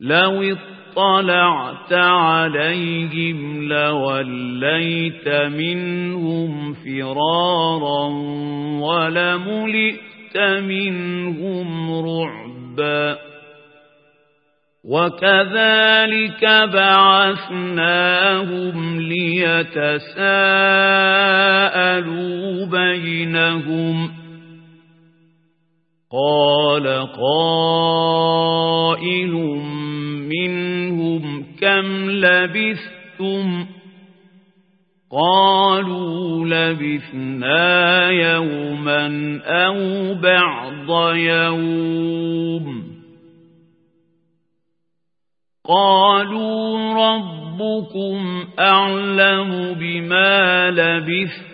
لو اطلعت عليهم لوليت منهم فرارا ولملئت منهم رعبا. وكذلك بعثناهم ليتساءلوا بينهم. قال قائل منهم كم لبثتم قالوا لبثنا يوما أو بعض يوم قالوا ربكم أعلم بما لبثتم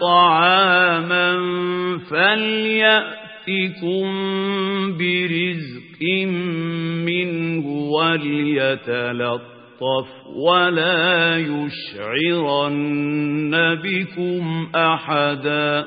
طعاما فليأتكم برزق منه وليتلطف ولا يشعرن بكم أحدا.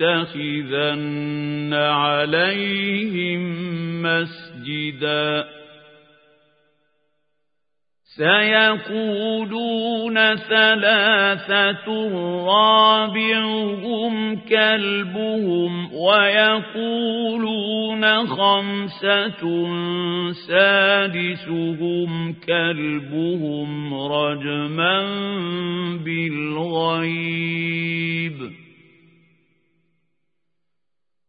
لنتخذن عليهم مسجدا سيقولون ثلاثة رابعهم كلبهم ويقولون خمسة سادسهم كلبهم رجما بالغيب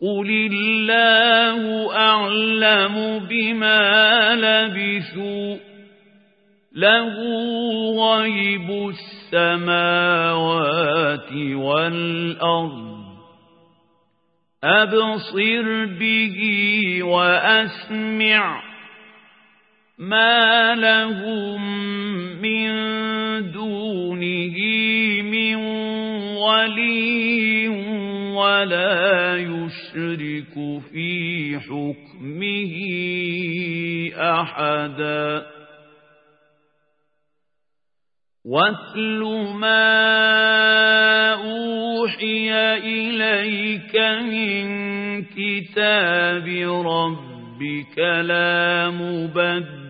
قل الله أعلم بما لبثوا له غيب السماوات والأرض أبصر به وأسمع ما لهم من دونه من ولي ولا يشرك في حكمه أحدا. واتل ما أوحي إليك من كتاب ربك لا مبدل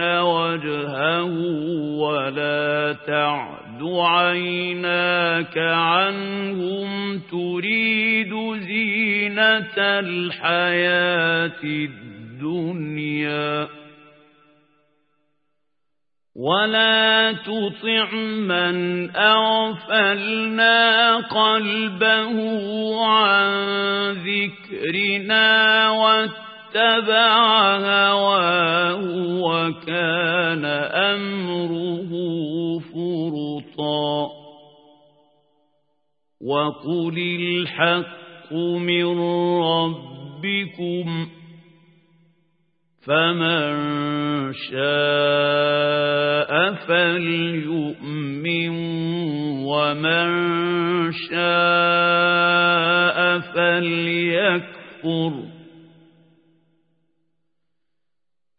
وجهه ولا تعد عيناك عنهم تريد زينة الحياة الدنيا ولا تطع من أغفلنا قلبه عن ذكرنا واتبع هواه وكان أمره فرطا. وقل الحق من ربكم فمن شاء فليؤمن ومن شاء فليكفر.